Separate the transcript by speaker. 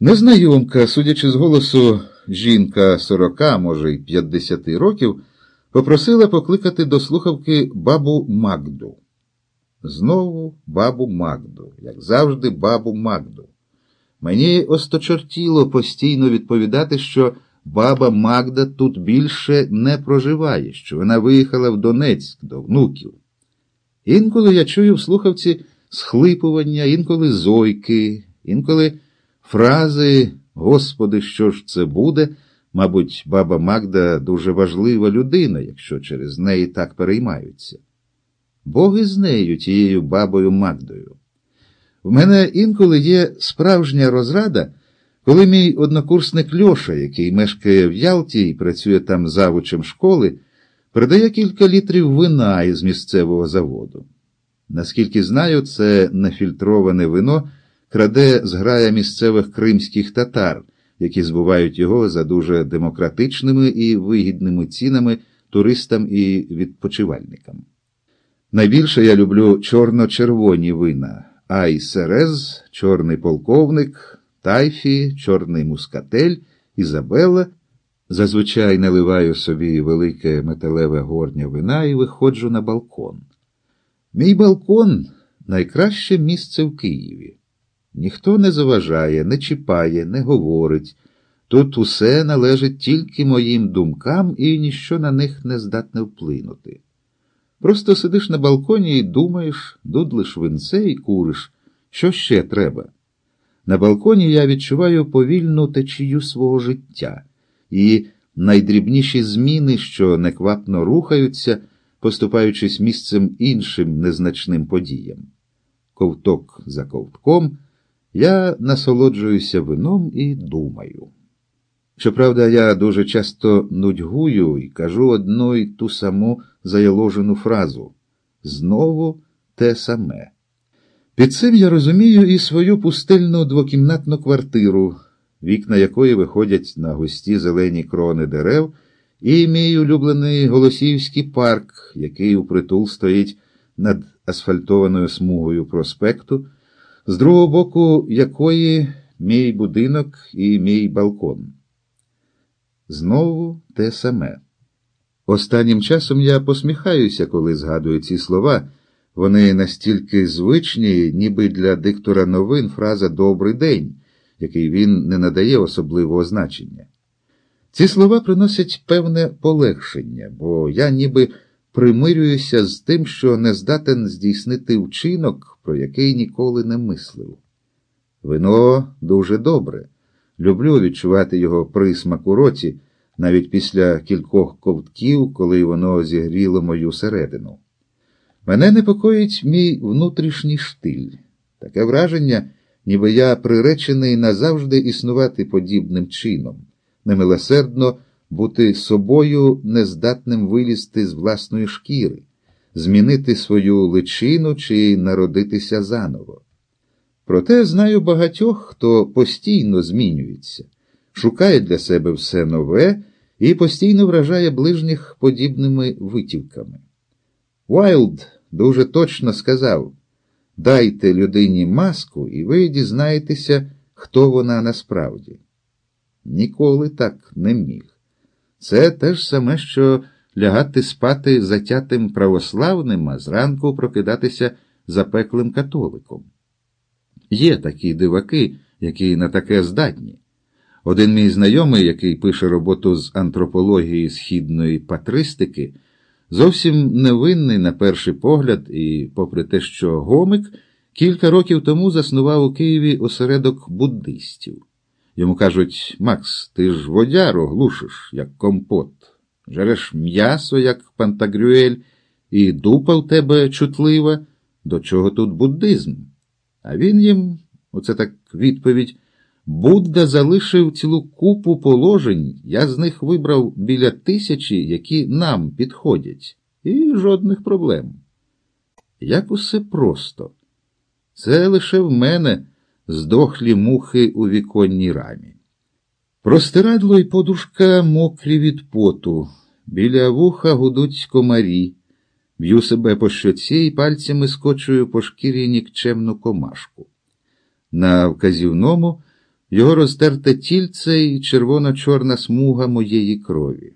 Speaker 1: Незнайомка, судячи з голосу, жінка сорока, може й п'ятдесяти років, попросила покликати до слухавки бабу Магду. Знову бабу Магду, як завжди, бабу Магду. Мені осточортіло постійно відповідати, що баба Магда тут більше не проживає, що вона виїхала в Донецьк до внуків. Інколи я чую в слухавці схлипування, інколи зойки, інколи фрази Господи, що ж це буде? Мабуть, баба Магда дуже важлива людина, якщо через неї так переймаються. Бог із нею, тією бабою Магдою. В мене інколи є справжня розрада, коли мій однокурсник Льоша, який мешкає в Ялті і працює там завучем школи, продає кілька літрів вина із місцевого заводу. Наскільки знаю, це нефільтроване вино краде зграя місцевих кримських татар, які збувають його за дуже демократичними і вигідними цінами туристам і відпочивальникам. Найбільше я люблю чорно-червоні вина, Айсерез, чорний полковник, тайфі, чорний мускатель, Ізабела. Зазвичай наливаю собі велике металеве горня вина і виходжу на балкон. Мій балкон найкраще місце в Києві. Ніхто не заважає, не чіпає, не говорить. Тут усе належить тільки моїм думкам і ніщо на них не здатне вплинути. Просто сидиш на балконі і думаєш, дудлиш винце і куриш. Що ще треба? На балконі я відчуваю повільну течію свого життя і найдрібніші зміни, що неквапно рухаються, поступаючись місцем іншим незначним подіям. Ковток за ковтком, я насолоджуюся вином і думаю. Щоправда, я дуже часто нудьгую і кажу одну й ту саму заяложену фразу знову те саме. Під цим я розумію і свою пустельну двокімнатну квартиру, вікна якої виходять на густі зелені крони дерев, і мій улюблений Голосіївський парк, який упритул стоїть над асфальтованою смугою проспекту, з другого боку якої мій будинок і мій балкон. Знову те саме. Останнім часом я посміхаюся, коли згадую ці слова. Вони настільки звичні, ніби для диктора новин фраза Добрий день, який він не надає особливого значення. Ці слова приносять певне полегшення, бо я ніби примирююся з тим, що не здатен здійснити вчинок, про який ніколи не мислив. Вино дуже добре. Люблю відчувати його присмак у роті, навіть після кількох ковтків, коли воно зігріло мою середину. Мене непокоїть мій внутрішній штиль, таке враження, ніби я приречений назавжди існувати подібним чином, немилосердно бути собою нездатним вилізти з власної шкіри, змінити свою личину чи народитися заново. Проте знаю багатьох, хто постійно змінюється, шукає для себе все нове і постійно вражає ближніх подібними витівками. Уайлд дуже точно сказав дайте людині маску, і ви дізнаєтеся, хто вона насправді. Ніколи так не міг. Це те ж саме, що лягати спати затятим православним, а зранку прокидатися запеклим католиком. Є такі диваки, які на таке здатні. Один мій знайомий, який пише роботу з антропології східної патристики, зовсім невинний на перший погляд, і, попри те, що гомик, кілька років тому заснував у Києві осередок буддистів. Йому кажуть, Макс, ти ж водяру глушиш, як компот, жереш м'ясо, як пантагрюель, і дупа в тебе чутлива, до чого тут буддизм? А він їм, оце так відповідь, Будда залишив цілу купу положень, я з них вибрав біля тисячі, які нам підходять, і жодних проблем. Як усе просто. Це лише в мене здохлі мухи у віконній рамі. Простирадло й подушка мокрі від поту, біля вуха гудуть комарі, б'ю себе по щоці і пальцями скочую по шкірі нікчемну комашку. На вказівному його розтерте тільце і червоно-чорна смуга моєї крові.